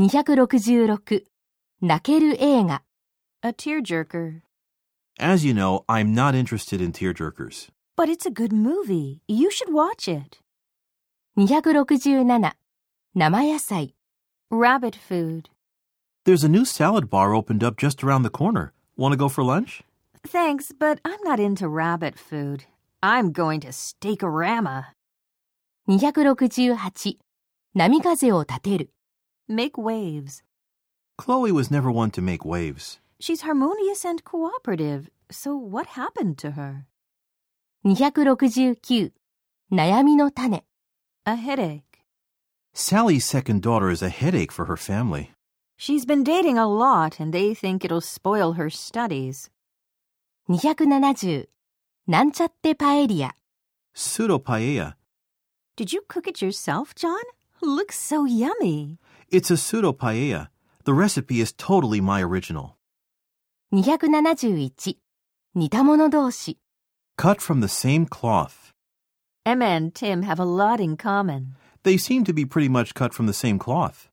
266泣ける映画 A tearjerker. As you know, I'm not interested in tearjerkers. But it's a good movie. You should watch it. 267生野菜 Rabbit food. There's a new salad bar opened up just around the corner. Want to go for lunch? Thanks, but I'm not into rabbit food. I'm going to Steakorama. 268波風を立てる Make waves. Chloe was never one to make waves. She's harmonious and cooperative. So what happened to her? 269悩みの種 A headache. Sally's second daughter is a headache for her family. She's been dating a lot and they think it'll spoil her studies. 270なんちゃってパエリア Pseudo paella. Did you cook it yourself, John? Looks so yummy. It's a pseudo paella. The recipe is totally my original. 271似た者同士 Cut from the same cloth. Emma and Tim have a lot in common. They seem to be pretty much cut from the same cloth.